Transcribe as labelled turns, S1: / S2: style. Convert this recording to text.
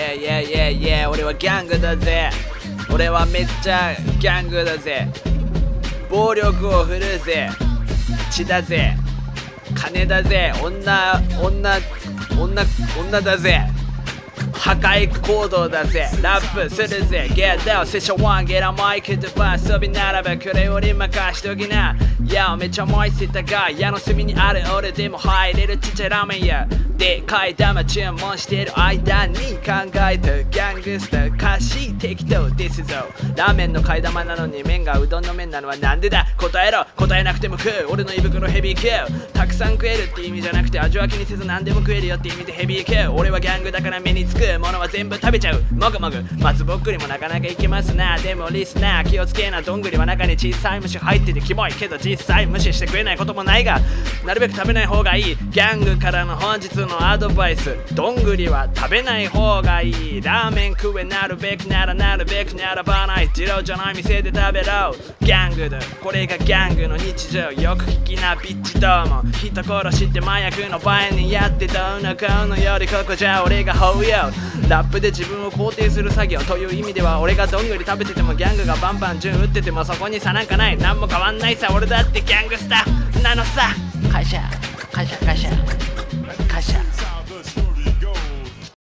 S1: yeah yeah yeah yeah 俺はギャングだぜ。俺はめっちゃギャングだぜ。暴力を振るうぜ。血だぜ。金だぜ。女女女女だぜ。破壊行動だぜ。ラップするぜ。Get down セッション1 Get a mic to pass 遊びならばこれより任しときな。いやめちゃ燃えてたが矢の隅にある俺でも入れるちっちゃいラーメン屋でかい玉注文してる間に考えたギャングスター歌詞適当 This is all ラーメンの替え玉なのに麺がうどんの麺なのはなんでだ？答えろ。答えなくても食う。俺の胃袋ヘビー級たくさん食えるって意味じゃなくて味は気にせず何でも食えるよって意味でヘビー級俺はギャングだから目につく。ものは全部食べちゃう。もぐもぐ。松ぼっくりもなかなかいけますな。でもリスナー気をつけなどんぐりは中に小さい虫入っててキモいけど実際無視してくれないこともないがなるべく食べない方がいい。ギャングからの本日のアドバイス。どんぐりは食べない方がいい。ラーメン食えなるべくならなるべく並ばない。二郎じゃない店で食べろ。ギャングだ。これがギャングの日常。よく聞きなビッチどうも。人殺して麻薬の前にやってどうのこうのよりここじゃ俺がほうよ。ラップで自分を肯定する作業という意味では俺がどんぐり食べててもギャングがバンバン順打っててもそこに差なんかない。何も変わんないさ俺だってギャングスター。なのさ。